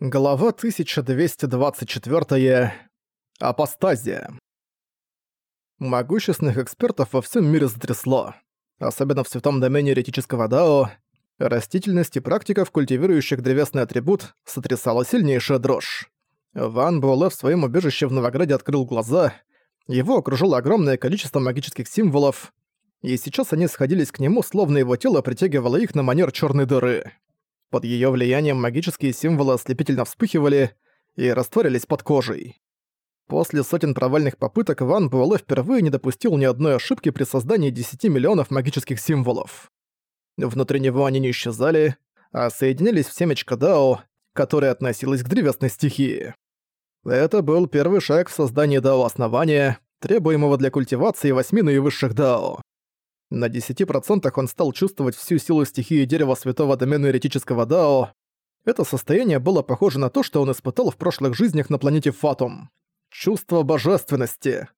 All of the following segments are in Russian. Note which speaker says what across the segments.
Speaker 1: Глава 1224. Апостазия. Могущественных экспертов во всем мире затрясло. Особенно в святом домене еретического Дао. Растительность и практиков, культивирующих древесный атрибут, сотрясала сильнейшая дрожь. Ван Буэлэ в своем убежище в Новограде открыл глаза. Его окружило огромное количество магических символов. И сейчас они сходились к нему, словно его тело притягивало их на манер черной дыры. Под её влиянием магические символы ослепительно вспыхивали и растворились под кожей. После сотен провальных попыток Ван Буэлэ впервые не допустил ни одной ошибки при создании 10 миллионов магических символов. Внутри него они не исчезали, а соединились в семечко Дао, которое относилось к древесной стихии. Это был первый шаг в создании Дао основания, требуемого для культивации восьми наивысших Дао. На 10% он стал чувствовать всю силу стихии дерева святого домена еретического Дао. Это состояние было похоже на то, что он испытал в прошлых жизнях на планете Фатум. Чувство божественности.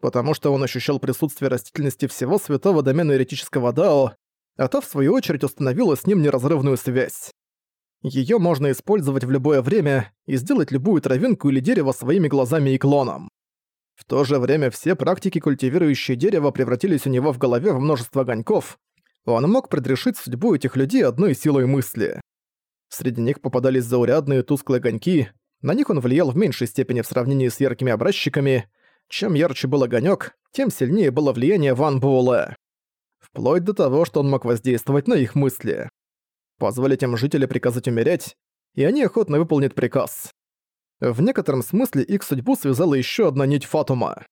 Speaker 1: Потому что он ощущал присутствие растительности всего святого домена еретического Дао, а та, в свою очередь, установила с ним неразрывную связь. Её можно использовать в любое время и сделать любую травинку или дерево своими глазами и клоном. В то же время все практики, культивирующие дерево, превратились у него в голове в множество огоньков. Он мог предрешить судьбу этих людей одной силой мысли. Среди них попадались заурядные тусклые огоньки, на них он влиял в меньшей степени в сравнении с яркими образчиками. Чем ярче был огонек, тем сильнее было влияние Ван Буэлэ. Вплоть до того, что он мог воздействовать на их мысли. Позволить им жителям приказать умереть, и они охотно выполнят приказ. В некотором смысле их судьбу связала еще одна нить Фатума.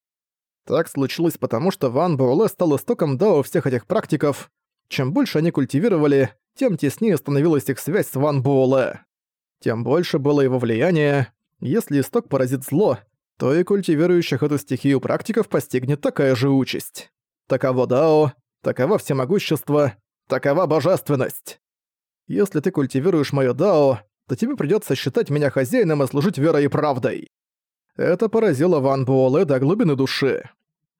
Speaker 1: Так случилось потому, что Ван Буэлэ стал истоком дао всех этих практиков. Чем больше они культивировали, тем теснее становилась их связь с Ван Буэлэ. Тем больше было его влияние. Если исток поразит зло, то и культивирующих эту стихию практиков постигнет такая же участь. Таково дао, таково всемогущество, такова божественность. Если ты культивируешь моё дао, то тебе придётся считать меня хозяином и служить верой и правдой». Это поразило Ван Буэлэ до глубины души.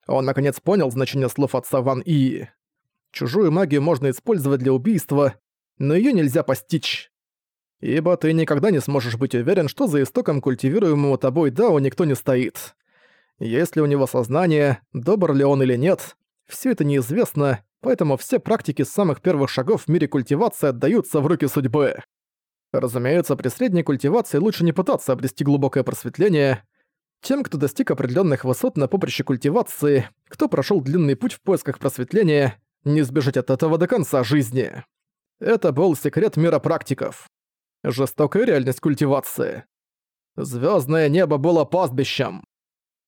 Speaker 1: Он наконец понял значение слов отца Ван И. Чужую магию можно использовать для убийства, но её нельзя постичь. Ибо ты никогда не сможешь быть уверен, что за истоком культивируемого тобой Дао никто не стоит. Есть ли у него сознание, добр ли он или нет, всё это неизвестно, поэтому все практики с самых первых шагов в мире культивации отдаются в руки судьбы. Разумеется, при средней культивации лучше не пытаться обрести глубокое просветление. Тем, кто достиг определенных высот на поприще культивации, кто прошел длинный путь в поисках просветления, не сбежать от этого до конца жизни. Это был секрет мира практиков. Жестокая реальность культивации. Звездное небо было пастбищем.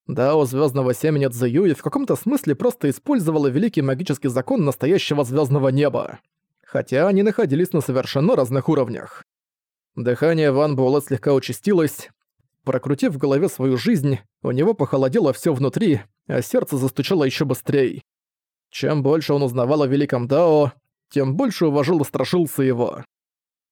Speaker 1: Дао звездного семени Цзэюи в каком-то смысле просто использовала великий магический закон настоящего звездного неба. Хотя они находились на совершенно разных уровнях. Дыхание Ван Буэлэ слегка участилось. Прокрутив в голове свою жизнь, у него похолодело все внутри, а сердце застучало еще быстрее. Чем больше он узнавал о Великом Дао, тем больше уважил и страшился его.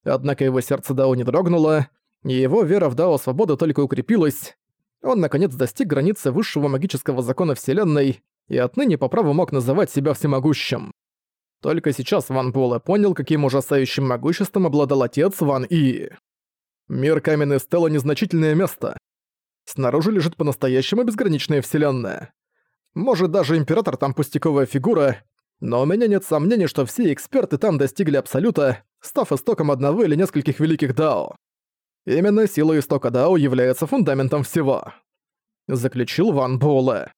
Speaker 1: Однако его сердце Дао не дрогнуло, и его вера в Дао свободы только укрепилась. Он наконец достиг границы высшего магического закона Вселенной и отныне по праву мог называть себя всемогущим. Только сейчас Ван Буэлэ понял, каким ужасающим могуществом обладал отец Ван И. Мир Каменной Стелла — незначительное место. Снаружи лежит по-настоящему безграничная вселенная. Может, даже Император там пустяковая фигура, но у меня нет сомнений, что все эксперты там достигли Абсолюта, став истоком одного или нескольких великих Дао. Именно сила истока Дао является фундаментом всего. Заключил Ван Буэлэ.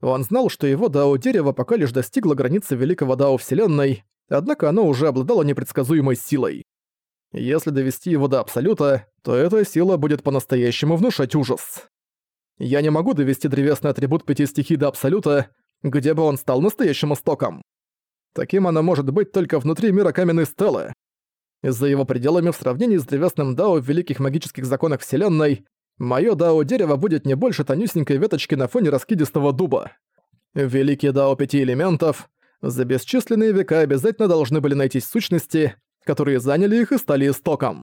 Speaker 1: Он знал, что его Дао-дерево пока лишь достигло границы великого Дао Вселенной, однако оно уже обладало непредсказуемой силой. Если довести его до Абсолюта, то эта сила будет по-настоящему внушать ужас. Я не могу довести древесный атрибут пяти стихий до Абсолюта, где бы он стал настоящим истоком. Таким оно может быть только внутри мира каменной стелы. За его пределами в сравнении с древесным Дао в великих магических законах Вселенной, Моё дао-дерево будет не больше тонюсенькой веточки на фоне раскидистого дуба. Великие дао пяти элементов за бесчисленные века обязательно должны были найтись сущности, которые заняли их и стали истоком.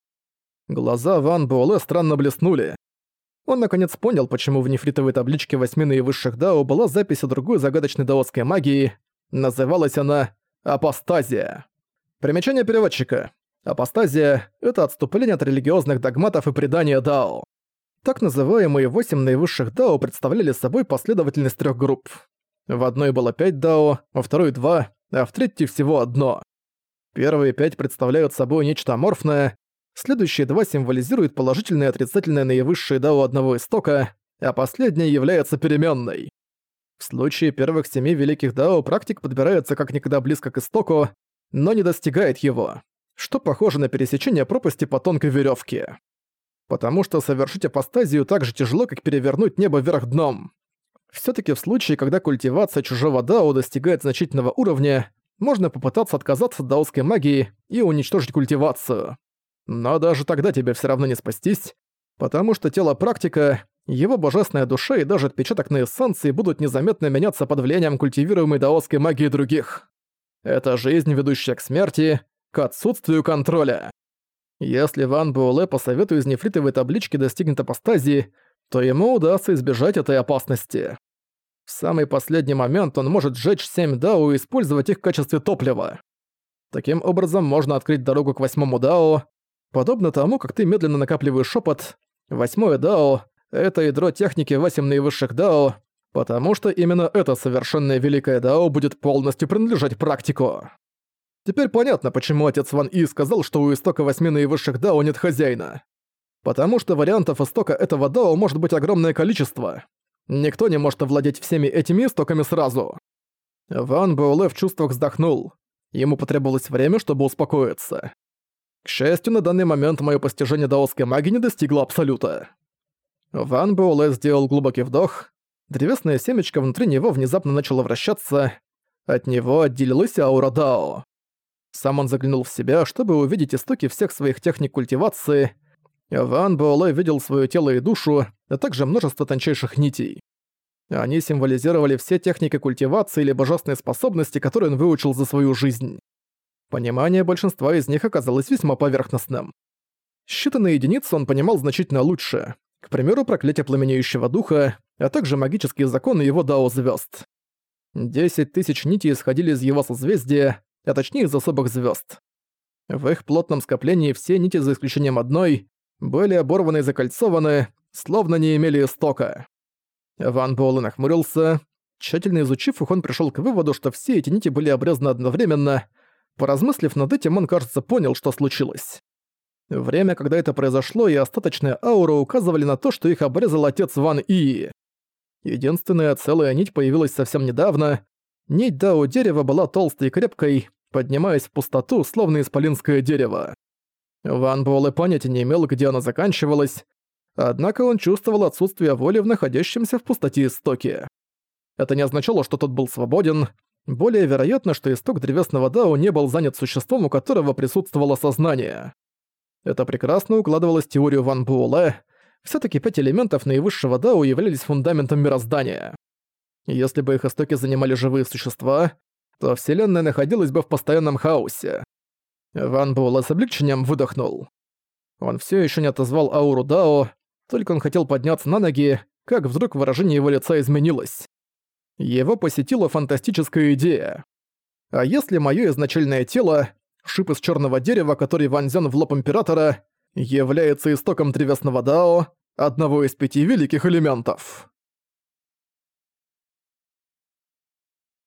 Speaker 1: Глаза Ван Буэлэ странно блеснули. Он наконец понял, почему в нефритовой табличке восьми наивысших дао была запись о другой загадочной даотской магии. Называлась она «Апостазия». Примечание переводчика. Апостазия — это отступление от религиозных догматов и предания Дао. Так называемые восемь наивысших Дао представляли собой последовательность трех групп. В одной было пять Дао, во второй — два, а в третьей всего одно. Первые пять представляют собой нечто аморфное, следующие два символизируют положительное и отрицательное наивысшие дао одного истока, а последняя является переменной. В случае первых семи великих дао практик подбирается как никогда близко к истоку, но не достигает его, что похоже на пересечение пропасти по тонкой веревке. Потому что совершить апостазию так же тяжело, как перевернуть небо вверх дном. все таки в случае, когда культивация чужого дао достигает значительного уровня, можно попытаться отказаться от даосской магии и уничтожить культивацию. Но даже тогда тебе все равно не спастись, потому что тело практика, его божественная душа и даже отпечаток на эссенции будут незаметно меняться под влиянием культивируемой даосской магии других. Это жизнь, ведущая к смерти, к отсутствию контроля. Если Ван Буэлэ по совету из нефритовой таблички достигнет апостазии, то ему удастся избежать этой опасности. В самый последний момент он может сжечь семь дао и использовать их в качестве топлива. Таким образом, можно открыть дорогу к восьмому дао. Подобно тому, как ты медленно накапливаешь шепот, восьмое дао — это ядро техники восемь наивысших дао, потому что именно это совершенное великое дао будет полностью принадлежать практику. Теперь понятно, почему отец Ван И сказал, что у истока восьми наивысших дао нет хозяина. Потому что вариантов истока этого дао может быть огромное количество. Никто не может овладеть всеми этими истоками сразу. Ван Буэлэ в чувствах вздохнул. Ему потребовалось время, чтобы успокоиться. К счастью, на данный момент мое постижение даосской магии не достигло абсолюта. Ван Буэлэ сделал глубокий вдох. Древесное семечко внутри него внезапно начало вращаться. От него отделилась аура Дао. Сам он заглянул в себя, чтобы увидеть истоки всех своих техник культивации — Ван Буэлэ видел свое тело и душу, а также множество тончайших нитей. Они символизировали все техники культивации или божественные способности, которые он выучил за свою жизнь. Понимание большинства из них оказалось весьма поверхностным. Считанные единицы он понимал значительно лучше. К примеру, проклятие пламенеющего духа, а также магические законы его дао звезд. Десять тысяч нитей исходили из его созвездия, а точнее из особых звезд. В их плотном скоплении все нити за исключением одной были оборваны и закольцованы, словно не имели истока. Ван Буэлэ нахмурился. Тщательно изучив их, он пришел к выводу, что все эти нити были обрезаны одновременно. Поразмыслив над этим, он, кажется, понял, что случилось. Время, когда это произошло, и остаточная аура указывали на то, что их обрезал отец Ван И. Единственная целая нить появилась совсем недавно. Нить Дао дерева была толстой и крепкой, поднимаясь в пустоту, словно исполинское дерево. Ван Буэлэ понятия не имел, где она заканчивалась, однако он чувствовал отсутствие воли в находящемся в пустоте истоке. Это не означало, что тот был свободен. Более вероятно, что исток древесного Дао не был занят существом, у которого присутствовало сознание. Это прекрасно укладывалось в теорию Ван Буэлэ. Всё-таки пять элементов наивысшего Дао являлись фундаментом мироздания. Если бы их истоки занимали живые существа, то Вселенная находилась бы в постоянном хаосе. Ван Буэлэ с облегчением выдохнул. Он все еще не отозвал ауру Дао, только он хотел подняться на ноги, как вдруг выражение его лица изменилось. Его посетила фантастическая идея. А если мое изначальное тело, шип из черного дерева, который вонзен в лоб Императора, является истоком древесного Дао, одного из пяти великих элементов?